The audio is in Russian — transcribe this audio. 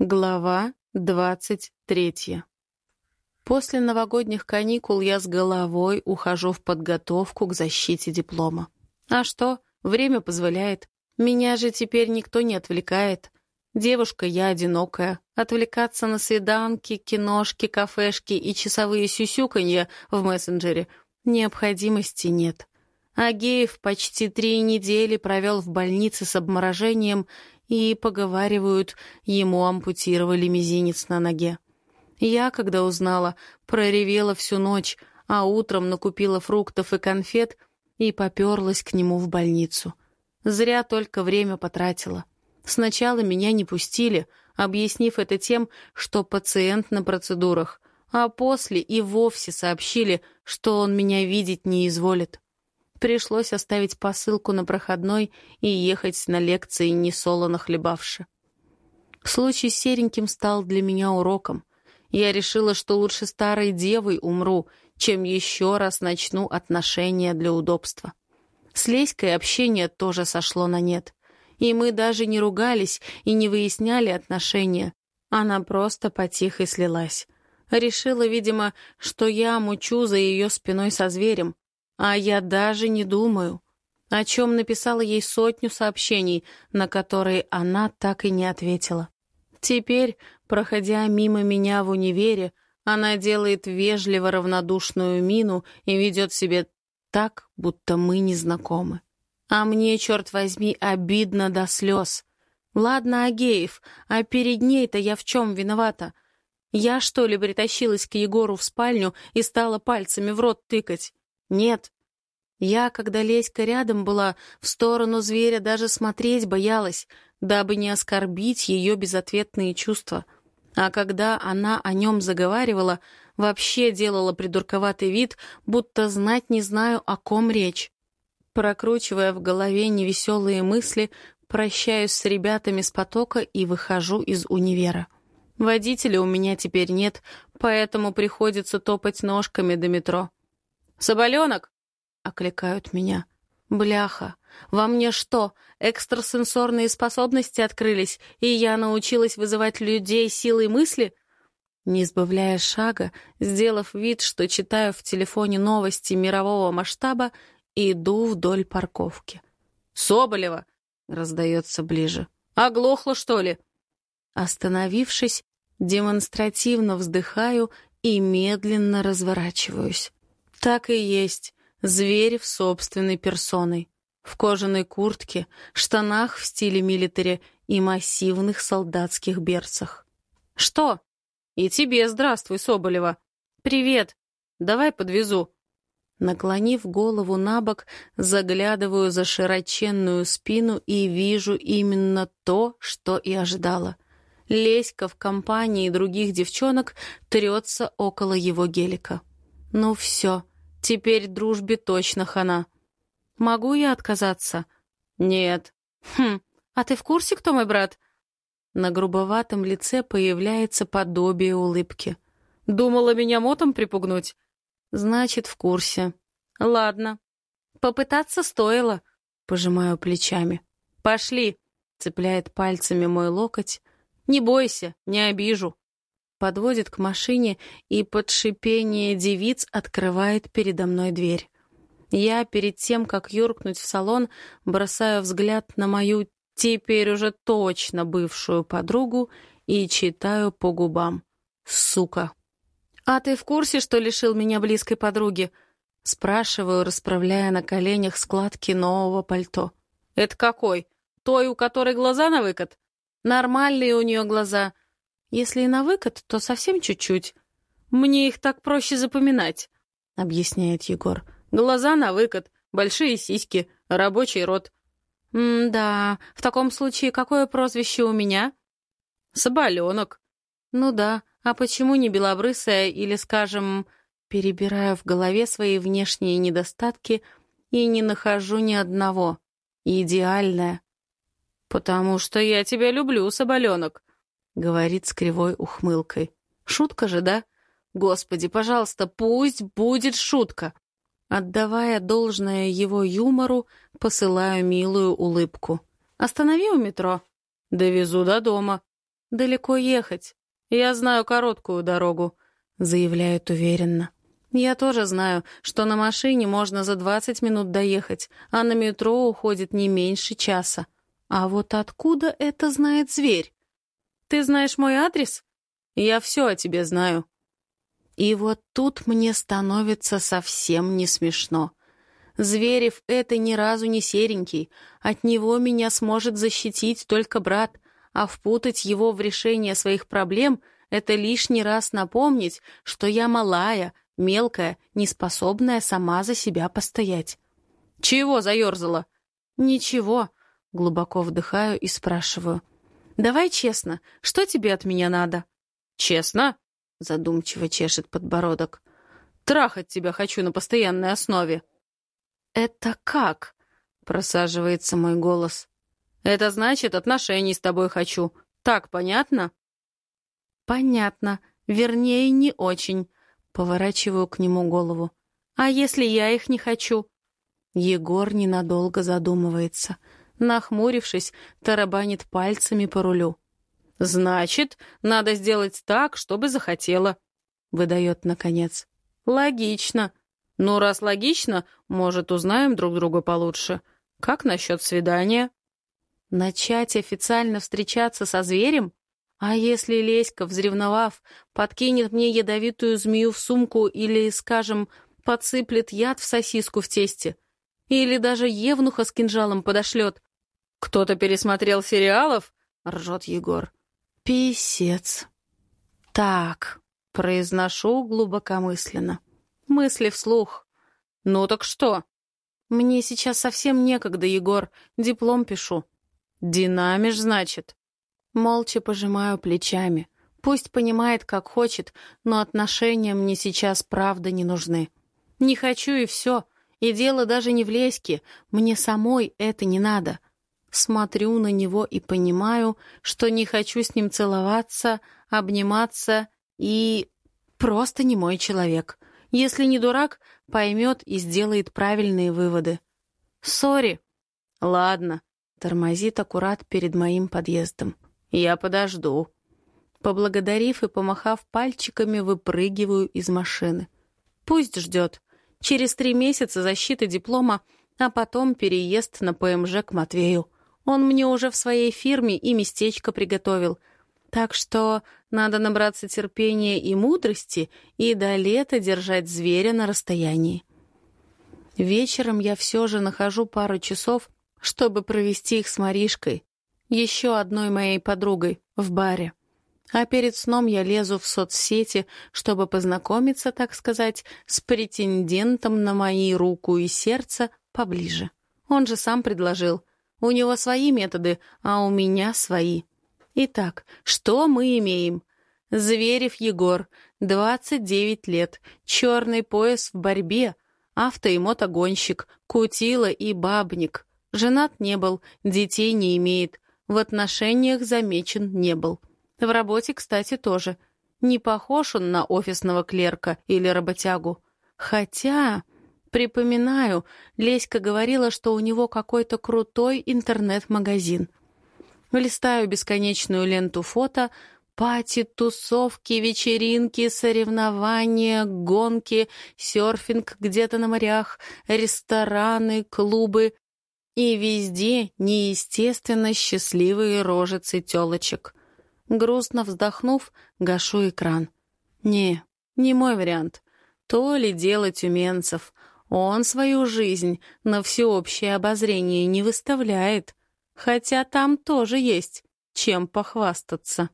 Глава двадцать третья. После новогодних каникул я с головой ухожу в подготовку к защите диплома. А что, время позволяет. Меня же теперь никто не отвлекает. Девушка я одинокая. Отвлекаться на свиданки, киношки, кафешки и часовые сюсюканья в мессенджере необходимости нет. Агеев почти три недели провел в больнице с обморожением и, поговаривают, ему ампутировали мизинец на ноге. Я, когда узнала, проревела всю ночь, а утром накупила фруктов и конфет и поперлась к нему в больницу. Зря только время потратила. Сначала меня не пустили, объяснив это тем, что пациент на процедурах, а после и вовсе сообщили, что он меня видеть не изволит. Пришлось оставить посылку на проходной и ехать на лекции, не солоно хлебавши. Случай с сереньким стал для меня уроком. Я решила, что лучше старой девой умру, чем еще раз начну отношения для удобства. С Леськой общение тоже сошло на нет. И мы даже не ругались и не выясняли отношения. Она просто потихо слилась. Решила, видимо, что я мучу за ее спиной со зверем, а я даже не думаю, о чем написала ей сотню сообщений, на которые она так и не ответила. Теперь, проходя мимо меня в универе, она делает вежливо равнодушную мину и ведет себя так, будто мы не знакомы. А мне, черт возьми, обидно до слез. Ладно, Агеев, а перед ней-то я в чем виновата? Я, что ли, притащилась к Егору в спальню и стала пальцами в рот тыкать? Нет. Я, когда Леська рядом была, в сторону зверя даже смотреть боялась, дабы не оскорбить ее безответные чувства. А когда она о нем заговаривала, вообще делала придурковатый вид, будто знать не знаю, о ком речь. Прокручивая в голове невеселые мысли, прощаюсь с ребятами с потока и выхожу из универа. Водителя у меня теперь нет, поэтому приходится топать ножками до метро. «Соболенок!» — окликают меня. «Бляха! Во мне что, экстрасенсорные способности открылись, и я научилась вызывать людей силой мысли?» Не сбавляя шага, сделав вид, что читаю в телефоне новости мирового масштаба, иду вдоль парковки. «Соболева!» — раздается ближе. «Оглохла, что ли?» Остановившись, демонстративно вздыхаю и медленно разворачиваюсь. Так и есть. Зверь в собственной персоной. В кожаной куртке, штанах в стиле милитари и массивных солдатских берцах. «Что?» «И тебе здравствуй, Соболева!» «Привет! Давай подвезу!» Наклонив голову на бок, заглядываю за широченную спину и вижу именно то, что и ожидала. Леська в компании других девчонок трется около его гелика. «Ну все!» Теперь дружбе точно хана. Могу я отказаться? Нет. Хм, а ты в курсе, кто мой брат? На грубоватом лице появляется подобие улыбки. Думала меня мотом припугнуть? Значит, в курсе. Ладно. Попытаться стоило. Пожимаю плечами. Пошли. Цепляет пальцами мой локоть. Не бойся, не обижу подводит к машине и под шипение девиц открывает передо мной дверь. Я перед тем, как юркнуть в салон, бросаю взгляд на мою теперь уже точно бывшую подругу и читаю по губам. Сука. «А ты в курсе, что лишил меня близкой подруги?» Спрашиваю, расправляя на коленях складки нового пальто. «Это какой? Той, у которой глаза на выкат?» «Нормальные у нее глаза. Если и на выкат, то совсем чуть-чуть. Мне их так проще запоминать, — объясняет Егор. Глаза на выкат, большие сиськи, рабочий рот. «М-да, в таком случае какое прозвище у меня?» «Соболенок». «Ну да, а почему не белобрысая или, скажем...» Перебираю в голове свои внешние недостатки и не нахожу ни одного. Идеальная. «Потому что я тебя люблю, соболенок», — говорит с кривой ухмылкой. «Шутка же, да? Господи, пожалуйста, пусть будет шутка!» Отдавая должное его юмору, посылаю милую улыбку. «Останови у метро». «Довезу до дома». далеко ехать. Я знаю короткую дорогу», — заявляет уверенно. «Я тоже знаю, что на машине можно за 20 минут доехать, а на метро уходит не меньше часа. А вот откуда это знает зверь? Ты знаешь мой адрес? Я все о тебе знаю». И вот тут мне становится совсем не смешно. Зверев — это ни разу не серенький. От него меня сможет защитить только брат, а впутать его в решение своих проблем — это лишний раз напомнить, что я малая, мелкая, неспособная сама за себя постоять. «Чего заерзала?» «Ничего», — глубоко вдыхаю и спрашиваю. «Давай честно, что тебе от меня надо?» «Честно?» — задумчиво чешет подбородок. «Трахать тебя хочу на постоянной основе». «Это как?» — просаживается мой голос. «Это значит, отношений с тобой хочу. Так понятно?» «Понятно. Вернее, не очень». Поворачиваю к нему голову. «А если я их не хочу?» Егор ненадолго задумывается. Нахмурившись, тарабанит пальцами по рулю. «Значит, надо сделать так, чтобы захотела», — выдает наконец. «Логично. Ну, раз логично, может, узнаем друг друга получше. Как насчет свидания?» «Начать официально встречаться со зверем? А если Леська, взревновав, подкинет мне ядовитую змею в сумку или, скажем, подсыплет яд в сосиску в тесте? Или даже Евнуха с кинжалом подошлет? «Кто-то пересмотрел сериалов?» — ржет Егор. «Писец». «Так», — произношу глубокомысленно. Мысли вслух. «Ну так что?» «Мне сейчас совсем некогда, Егор. Диплом пишу». «Динамишь, значит?» Молча пожимаю плечами. Пусть понимает, как хочет, но отношения мне сейчас правда не нужны. Не хочу и все. И дело даже не в леське. Мне самой это не надо смотрю на него и понимаю, что не хочу с ним целоваться, обниматься и... просто не мой человек. Если не дурак, поймет и сделает правильные выводы. «Сори». «Ладно», — тормозит аккурат перед моим подъездом. «Я подожду». Поблагодарив и помахав пальчиками, выпрыгиваю из машины. Пусть ждет. Через три месяца защита диплома, а потом переезд на ПМЖ к Матвею. Он мне уже в своей фирме и местечко приготовил. Так что надо набраться терпения и мудрости и до лета держать зверя на расстоянии. Вечером я все же нахожу пару часов, чтобы провести их с Маришкой, еще одной моей подругой, в баре. А перед сном я лезу в соцсети, чтобы познакомиться, так сказать, с претендентом на мои руку и сердце поближе. Он же сам предложил — у него свои методы, а у меня свои. Итак, что мы имеем? Зверев Егор, 29 лет, черный пояс в борьбе, авто- и мотогонщик, кутила и бабник. Женат не был, детей не имеет, в отношениях замечен не был. В работе, кстати, тоже. Не похож он на офисного клерка или работягу. Хотя... Припоминаю, Леська говорила, что у него какой-то крутой интернет-магазин. Листаю бесконечную ленту фото, пати, тусовки, вечеринки, соревнования, гонки, серфинг где-то на морях, рестораны, клубы. И везде неестественно счастливые рожицы телочек. Грустно вздохнув, гашу экран. Не, не мой вариант. То ли дело тюменцев — он свою жизнь на всеобщее обозрение не выставляет, хотя там тоже есть чем похвастаться.